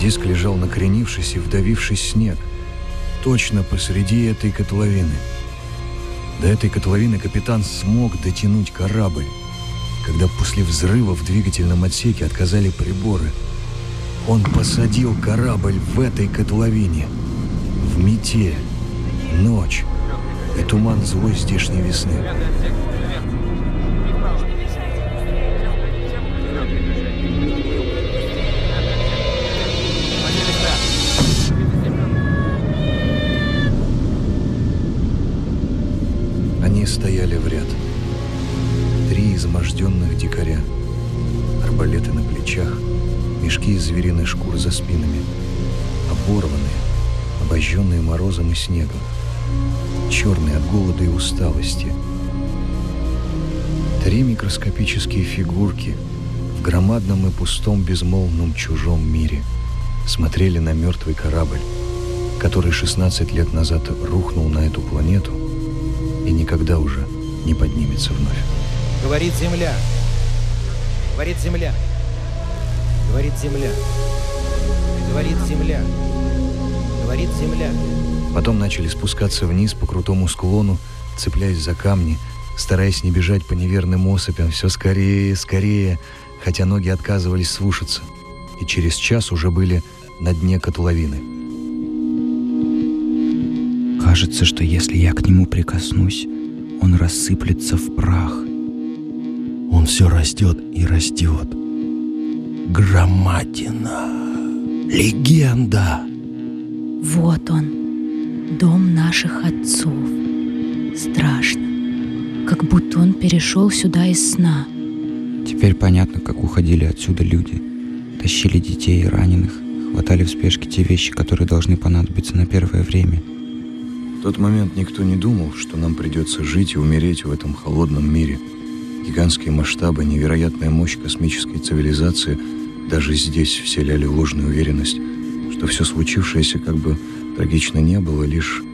Диск лежал накренившись и вдавившись снег. Точно посреди этой котловины. До этой котловины капитан смог дотянуть корабль, когда после взрыва в двигательном отсеке отказали приборы. Он посадил корабль в этой котловине. В метель, ночь и туман злой здешней весны. Три изможденных дикаря. Арбалеты на плечах, мешки из звериной шкур за спинами. Оборванные, обожженные морозом и снегом. Черные от голода и усталости. Три микроскопические фигурки в громадном и пустом безмолвном чужом мире смотрели на мертвый корабль, который 16 лет назад рухнул на эту планету – и никогда уже не поднимется вновь. Говорит земля. Говорит земля. Говорит земля. Говорит земля. Говорит земля. Потом начали спускаться вниз по крутому склону, цепляясь за камни, стараясь не бежать по неверным осыпям все скорее, скорее, хотя ноги отказывались слушаться. И через час уже были на дне котловины. Кажется, что если я к нему прикоснусь, он рассыплется в прах. Он все растет и растет. Громадина. Легенда. Вот он, дом наших отцов. Страшно. Как будто он перешел сюда из сна. Теперь понятно, как уходили отсюда люди. Тащили детей и раненых, хватали в спешке те вещи, которые должны понадобиться на первое время – тот момент никто не думал, что нам придется жить и умереть в этом холодном мире. Гигантские масштабы, невероятная мощь космической цивилизации даже здесь вселяли ложную уверенность, что все случившееся, как бы трагично не было, лишь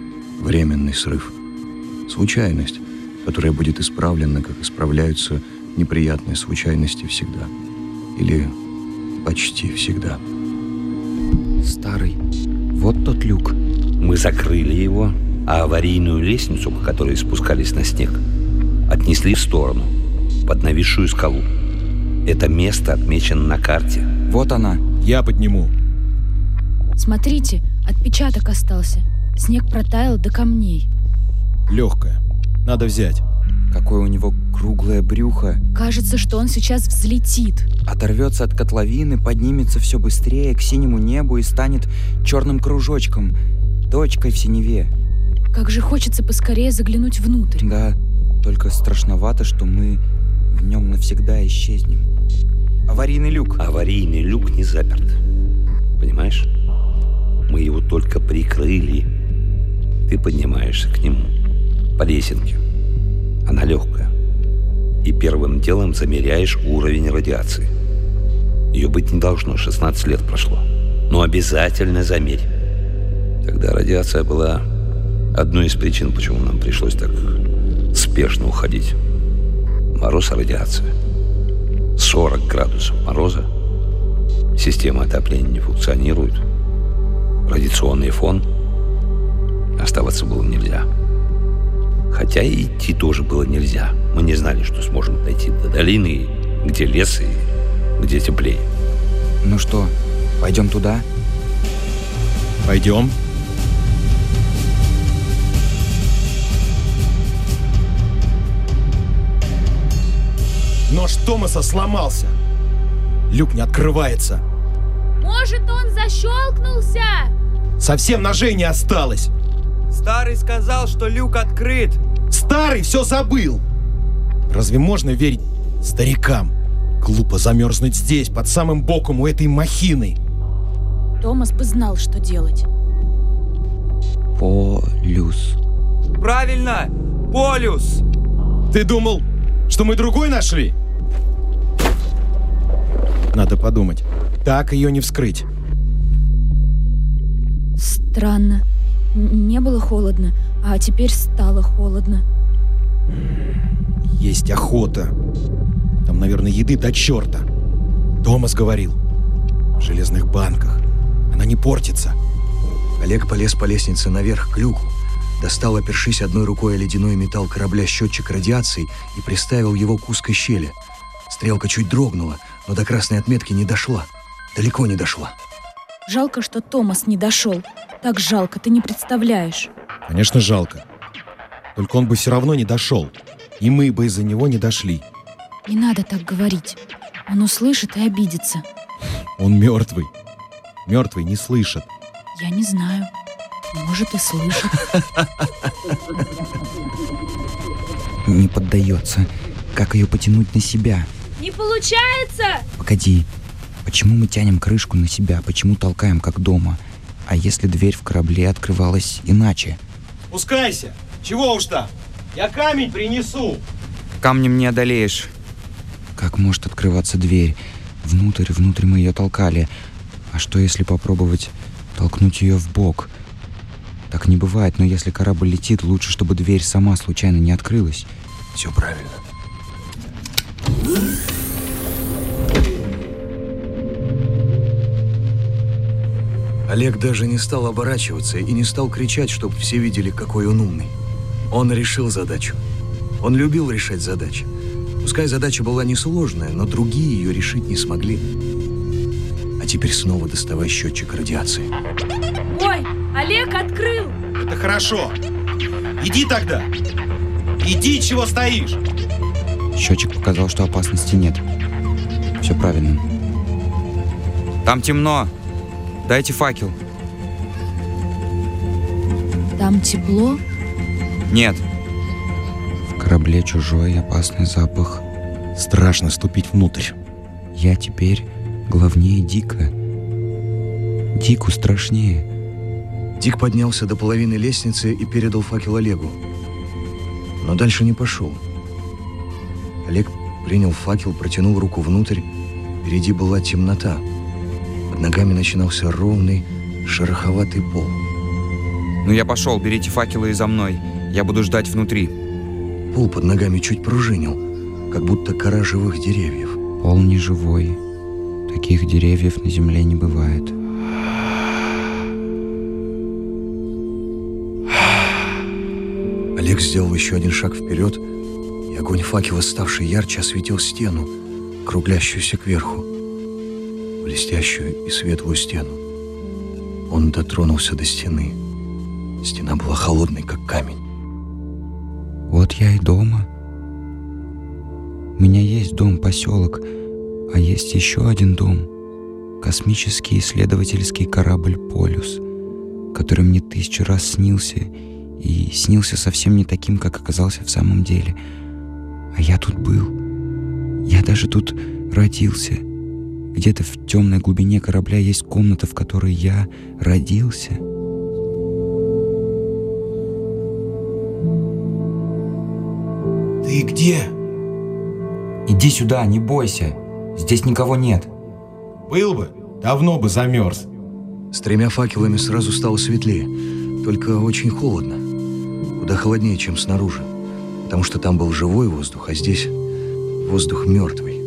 временный срыв. Случайность, которая будет исправлена, как исправляются неприятные случайности всегда. Или почти всегда. Старый, вот тот люк. Мы закрыли его, а аварийную лестницу, по которой спускались на снег, отнесли в сторону, под нависшую скалу. Это место отмечено на карте. Вот она. Я подниму. Смотрите, отпечаток остался. Снег протаял до камней. Легкая. Надо взять. Какое у него круглое брюхо. Кажется, что он сейчас взлетит. Оторвется от котловины, поднимется все быстрее к синему небу и станет черным кружочком, точкой в синеве. Как же хочется поскорее заглянуть внутрь. Да, только страшновато, что мы в нем навсегда исчезнем. Аварийный люк. Аварийный люк не заперт. Понимаешь? Мы его только прикрыли. Ты поднимаешься к нему по лесенке. Она легкая. И первым делом замеряешь уровень радиации. Ее быть не должно, 16 лет прошло. Но обязательно замерь. Тогда радиация была одной из причин, почему нам пришлось так спешно уходить. Мороз и радиация. 40 градусов мороза. Система отопления не функционирует. Радиационный фон. Оставаться было нельзя. Хотя и идти тоже было нельзя. Мы не знали, что сможем дойти до долины, где лес и где теплее. Ну что, пойдем туда? Пойдем. Нож Томаса сломался. Люк не открывается. Может, он защелкнулся? Совсем ножей не осталось. Старый сказал, что люк открыт. Старый все забыл. Разве можно верить старикам? Глупо замерзнуть здесь, под самым боком у этой махины. Томас бы знал, что делать. Полюс. Правильно! Полюс! Ты думал, что мы другой нашли? Надо подумать. Так ее не вскрыть. Странно. Не было холодно, а теперь стало холодно. Есть охота. Там, наверное, еды до черта. Томас говорил. В железных банках. она не портится. Олег полез по лестнице наверх к люку, достал, опершись одной рукой о ледяной металл корабля счетчик радиации и приставил его к узкой щели. Стрелка чуть дрогнула, но до красной отметки не дошла. Далеко не дошла. Жалко, что Томас не дошел. Так жалко, ты не представляешь. Конечно, жалко. Только он бы все равно не дошел. И мы бы из-за него не дошли. Не надо так говорить. Он услышит и обидится. Он мертвый. Мертвый не слышит. Я не знаю. Может и слышит. Не поддается. Как ее потянуть на себя? Не получается! Погоди. Почему мы тянем крышку на себя? Почему толкаем, как дома? А если дверь в корабле открывалась иначе? Пускайся! Чего уж там? Я камень принесу! Камнем не одолеешь. Как может открываться дверь? Внутрь, внутрь мы ее толкали. А что если попробовать толкнуть ее в бок? Так не бывает, но если корабль летит, лучше, чтобы дверь сама случайно не открылась. Все правильно. Олег даже не стал оборачиваться и не стал кричать, чтобы все видели, какой он умный. Он решил задачу. Он любил решать задачи. Пускай задача была несложная, но другие ее решить не смогли. А теперь снова доставай счетчик радиации. Ой, Олег открыл! Это хорошо. Иди тогда. Иди, чего стоишь? Счетчик показал, что опасности нет. Все правильно. Там темно. Дайте факел. Там тепло? Нет. В корабле чужой опасный запах. Страшно ступить внутрь. Я теперь главнее Дика. Дику страшнее. Дик поднялся до половины лестницы и передал факел Олегу. Но дальше не пошел. Олег принял факел, протянул руку внутрь. Впереди была темнота. Ногами начинался ровный, шероховатый пол. Ну я пошел, берите факелы и за мной. Я буду ждать внутри. Пол под ногами чуть пружинил, как будто кора живых деревьев. Пол не живой. Таких деревьев на земле не бывает. Олег сделал еще один шаг вперед, и огонь факела, ставший ярче, осветил стену, круглящуюся кверху, блестящую и светлую стену. Он дотронулся до стены. Стена была холодной, как камень. Вот я и дома. У меня есть дом, поселок, а есть еще один дом. Космический исследовательский корабль «Полюс», который мне тысячу раз снился, и снился совсем не таким, как оказался в самом деле. А я тут был. Я даже тут родился. Где-то в темной глубине корабля есть комната, в которой я родился. Ты где? Иди сюда, не бойся. Здесь никого нет. Был бы, давно бы замерз. С тремя факелами сразу стало светлее, только очень холодно. Куда холоднее, чем снаружи. Потому что там был живой воздух, а здесь воздух мертвый.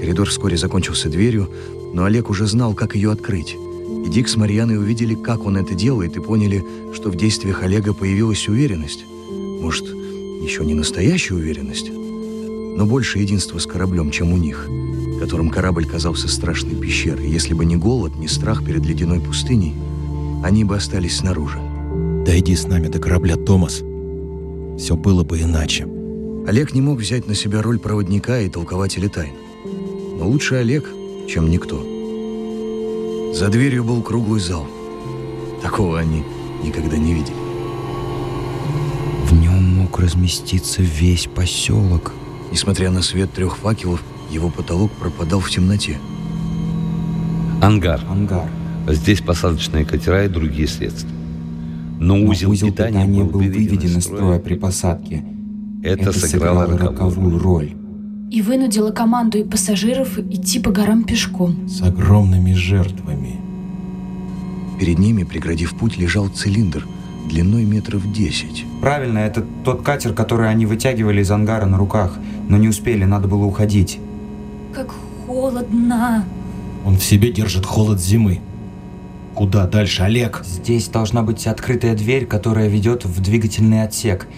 Коридор вскоре закончился дверью, но Олег уже знал, как ее открыть. И Дик с Марьяной увидели, как он это делает, и поняли, что в действиях Олега появилась уверенность. Может, еще не настоящая уверенность, но больше единства с кораблем, чем у них, которым корабль казался страшной пещерой. Если бы не голод, не страх перед ледяной пустыней, они бы остались снаружи. Дойди с нами до корабля, Томас. Все было бы иначе. Олег не мог взять на себя роль проводника и толкователя тайн. Но лучше Олег, чем никто. За дверью был круглый зал. Такого они никогда не видели. В нем мог разместиться весь поселок. Несмотря на свет трех факелов, его потолок пропадал в темноте. Ангар. Ангар. Здесь посадочные катера и другие средства. Но Но узел, питания, был выведен из строя при посадке. Это, сыграло роковую роль. И вынудила команду и пассажиров идти по горам пешком. С огромными жертвами. Перед ними, преградив путь, лежал цилиндр длиной метров десять. Правильно, это тот катер, который они вытягивали из ангара на руках, но не успели, надо было уходить. Как холодно. Он в себе держит холод зимы. куда дальше, Олег? Здесь должна быть открытая дверь, которая ведет в двигательный отсек.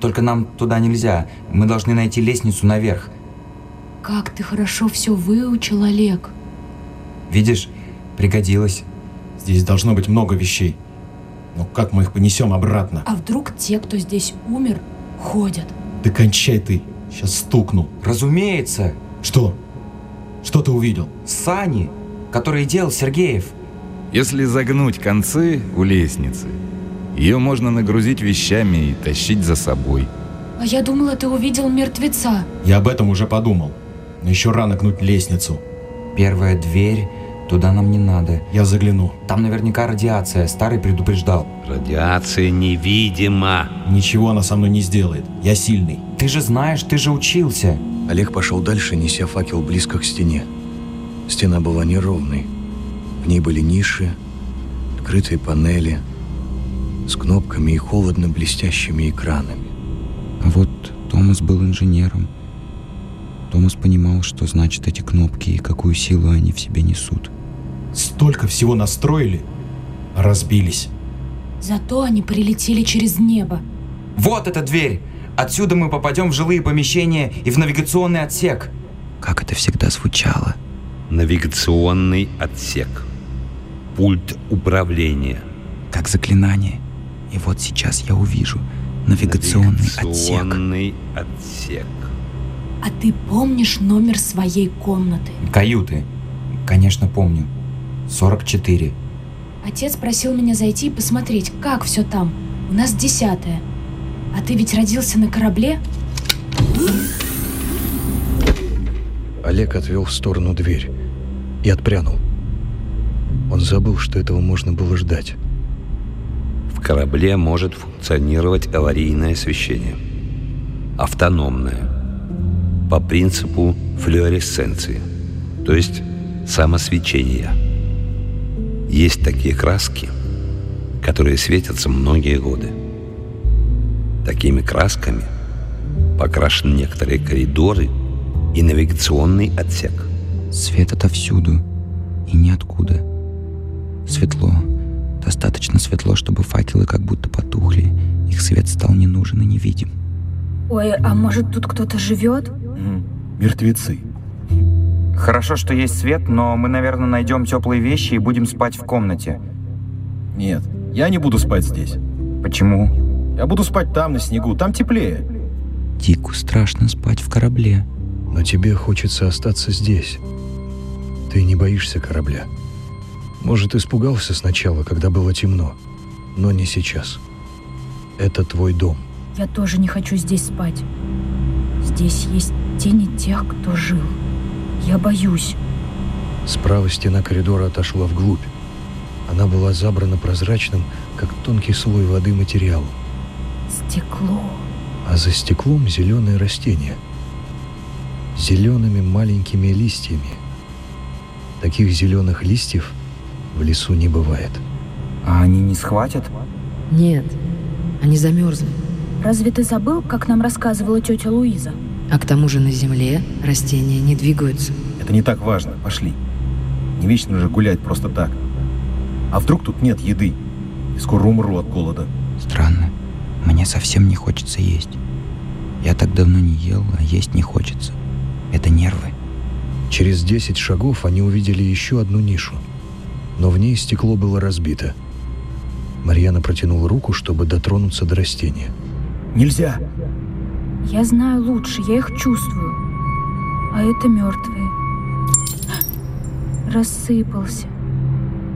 Только нам туда нельзя. Мы должны найти лестницу наверх. Как ты хорошо все выучил, Олег. Видишь, пригодилось. Здесь должно быть много вещей. Но как мы их понесем обратно? А вдруг те, кто здесь умер, ходят? Да кончай ты. Сейчас стукну. Разумеется, Что? Что ты увидел? сани, которые делал Сергеев. Если загнуть концы у лестницы, ее можно нагрузить вещами и тащить за собой. А я думала, ты увидел мертвеца. Я об этом уже подумал. Но еще рано гнуть лестницу. Первая дверь, туда нам не надо. Я загляну. Там наверняка радиация, старый предупреждал. Радиация невидима. Ничего она со мной не сделает. Я сильный. Ты же знаешь, ты же учился. Олег пошел дальше, неся факел близко к стене. Стена была неровной. В ней были ниши, открытые панели с кнопками и холодно блестящими экранами. А вот Томас был инженером. Томас понимал, что значат эти кнопки и какую силу они в себе несут. Столько всего настроили, а разбились. Зато они прилетели через небо. Вот эта дверь! Отсюда мы попадем в жилые помещения и в навигационный отсек. Как это всегда звучало. Навигационный отсек. Пульт управления. Как заклинание. И вот сейчас я увижу навигационный отсек. Навигационный отсек. А ты помнишь номер своей комнаты? Каюты. Конечно, помню. 44. Отец просил меня зайти и посмотреть, как все там. У нас десятое. А ты ведь родился на корабле? Олег отвел в сторону дверь и отпрянул. Он забыл, что этого можно было ждать. В корабле может функционировать аварийное освещение. Автономное. По принципу флуоресценции. То есть самосвечения. Есть такие краски, которые светятся многие годы. Такими красками покрашены некоторые коридоры и навигационный отсек. Свет отовсюду и ниоткуда. Светло. Достаточно светло, чтобы факелы как будто потухли. Их свет стал не нужен и невидим. Ой, а может тут кто-то живет? Мертвецы. Хорошо, что есть свет, но мы, наверное, найдем теплые вещи и будем спать в комнате. Нет, я не буду спать здесь. Почему? Я буду спать там, на снегу. Там теплее. Дику страшно спать в корабле. Но тебе хочется остаться здесь. Ты не боишься корабля. Может, испугался сначала, когда было темно, но не сейчас. Это твой дом. Я тоже не хочу здесь спать. Здесь есть тени тех, кто жил. Я боюсь. Справа стена коридора отошла вглубь. Она была забрана прозрачным, как тонкий слой воды материалом. Стекло. А за стеклом зеленые растения. Зелеными маленькими листьями. Таких зеленых листьев в лесу не бывает. А они не схватят? Нет, они замерзли. Разве ты забыл, как нам рассказывала тетя Луиза? А к тому же на земле растения не двигаются. Это не так важно. Пошли. Не вечно же гулять просто так. А вдруг тут нет еды? И скоро умру от голода. Странно. Мне совсем не хочется есть. Я так давно не ел, а есть не хочется. Это нервы. Через десять шагов они увидели еще одну нишу. Но в ней стекло было разбито. Марьяна протянула руку, чтобы дотронуться до растения. Нельзя. Я знаю лучше, я их чувствую. А это мертвые. Рассыпался.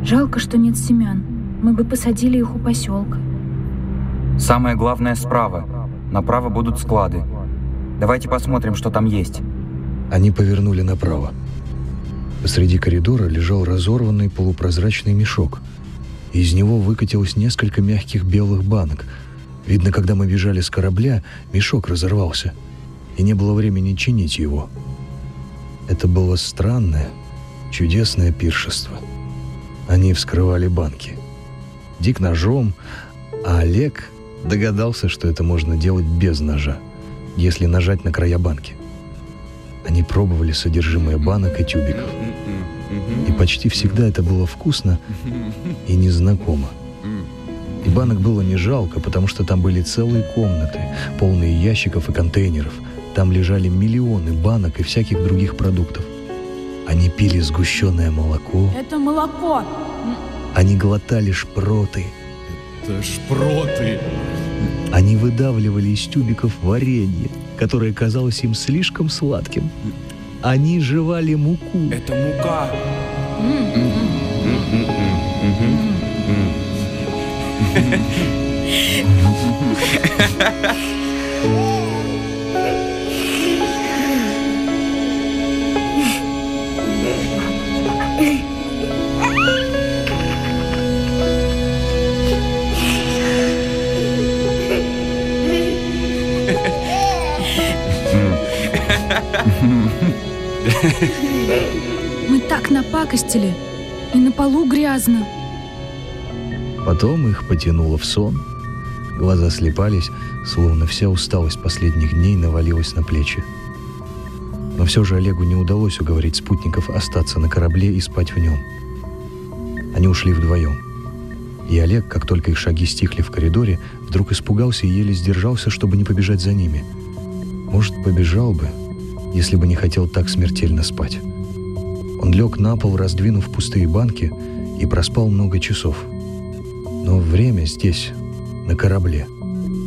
Жалко, что нет семян. Мы бы посадили их у поселка. Самое главное справа. Направо будут склады. Давайте посмотрим, что там есть. Они повернули направо. Посреди коридора лежал разорванный полупрозрачный мешок. Из него выкатилось несколько мягких белых банок. Видно, когда мы бежали с корабля, мешок разорвался, и не было времени чинить его. Это было странное, чудесное пиршество. Они вскрывали банки. Дик ножом, а Олег догадался, что это можно делать без ножа, если нажать на края банки. Они пробовали содержимое банок и тюбиков. И почти всегда это было вкусно и незнакомо. И банок было не жалко, потому что там были целые комнаты, полные ящиков и контейнеров. Там лежали миллионы банок и всяких других продуктов. Они пили сгущенное молоко, Это молоко. они глотали шпроты, Это шпроты. они выдавливали из тюбиков варенье, которое казалось им слишком сладким. Они жевали муку. Это мука. Мы так напакостили. И на полу грязно. Потом их потянуло в сон. Глаза слепались, словно вся усталость последних дней навалилась на плечи. Но все же Олегу не удалось уговорить спутников остаться на корабле и спать в нем. Они ушли вдвоем. И Олег, как только их шаги стихли в коридоре, вдруг испугался и еле сдержался, чтобы не побежать за ними. Может, побежал бы, если бы не хотел так смертельно спать. Он лег на пол, раздвинув пустые банки, и проспал много часов. Но время здесь, на корабле,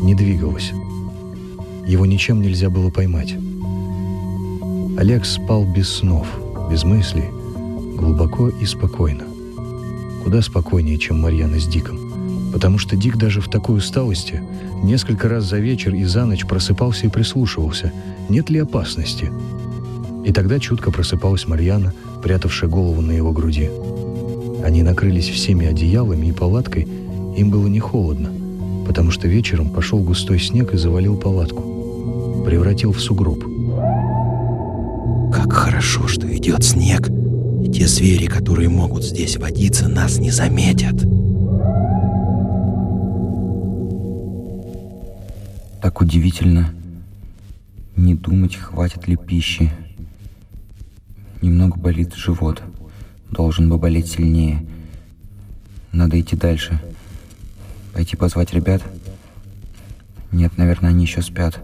не двигалось. Его ничем нельзя было поймать. Олег спал без снов, без мыслей, глубоко и спокойно. Куда спокойнее, чем Марьяна с Диком. Потому что Дик даже в такой усталости несколько раз за вечер и за ночь просыпался и прислушивался, нет ли опасности. И тогда чутко просыпалась Марьяна, прятавшая голову на его груди. Они накрылись всеми одеялами и палаткой, им было не холодно, потому что вечером пошел густой снег и завалил палатку. Превратил в сугроб. Как хорошо, что идет снег, и те звери, которые могут здесь водиться, нас не заметят. Так удивительно. Не думать, хватит ли пищи. Немного болит живот. Должен бы болеть сильнее. Надо идти дальше. Пойти позвать ребят? Нет, наверное, они еще спят.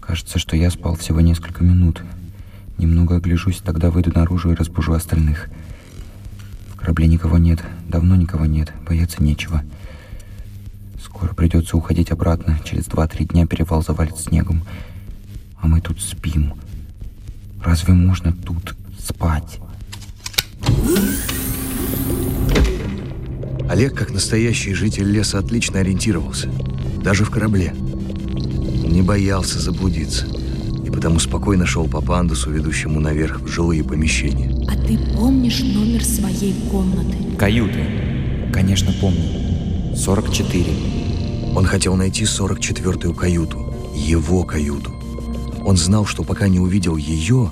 Кажется, что я спал всего несколько минут. Немного огляжусь, тогда выйду наружу и разбужу остальных. В корабле никого нет, давно никого нет, бояться нечего. Скоро придется уходить обратно. Через два-три дня перевал завалит снегом. А мы тут спим. Разве можно тут спать? Олег, как настоящий житель леса, отлично ориентировался. Даже в корабле. Не боялся заблудиться. И потому спокойно шел по пандусу, ведущему наверх в жилые помещения. А ты помнишь номер своей комнаты? Каюты. Конечно, помню. 44. Он хотел найти 44-ю каюту. Его каюту. Он знал, что пока не увидел ее,